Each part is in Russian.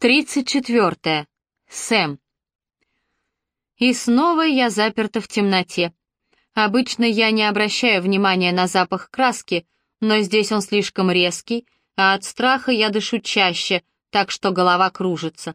Тридцать четвертое. Сэм. И снова я заперта в темноте. Обычно я не обращаю внимания на запах краски, но здесь он слишком резкий, а от страха я дышу чаще, так что голова кружится.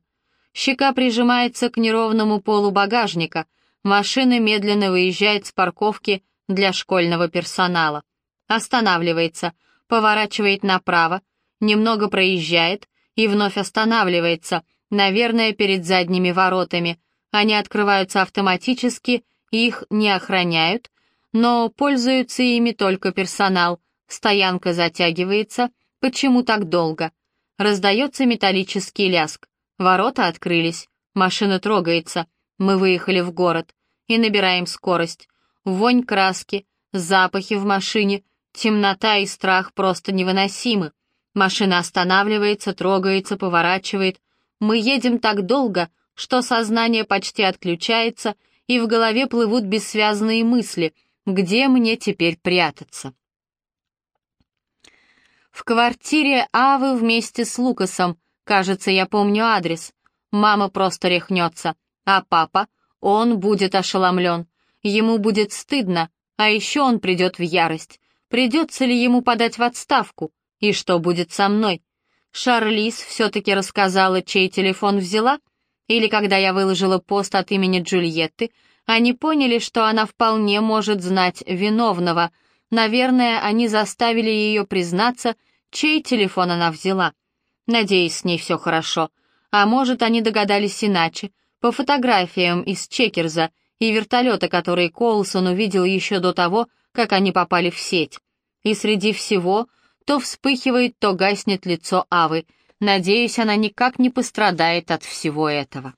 Щека прижимается к неровному полу багажника, машина медленно выезжает с парковки для школьного персонала. Останавливается, поворачивает направо, немного проезжает, и вновь останавливается, наверное, перед задними воротами. Они открываются автоматически, их не охраняют, но пользуются ими только персонал. Стоянка затягивается. Почему так долго? Раздается металлический ляск. Ворота открылись. Машина трогается. Мы выехали в город. И набираем скорость. Вонь краски, запахи в машине, темнота и страх просто невыносимы. Машина останавливается, трогается, поворачивает. Мы едем так долго, что сознание почти отключается, и в голове плывут бессвязные мысли, где мне теперь прятаться. В квартире Авы вместе с Лукасом, кажется, я помню адрес. Мама просто рехнется, а папа, он будет ошеломлен. Ему будет стыдно, а еще он придет в ярость. Придется ли ему подать в отставку? И что будет со мной? Шарлиз все-таки рассказала, чей телефон взяла? Или когда я выложила пост от имени Джульетты, они поняли, что она вполне может знать виновного. Наверное, они заставили ее признаться, чей телефон она взяла. Надеюсь, с ней все хорошо. А может, они догадались иначе, по фотографиям из Чекерза и вертолета, который Коулсон увидел еще до того, как они попали в сеть. И среди всего то вспыхивает, то гаснет лицо Авы. Надеюсь, она никак не пострадает от всего этого.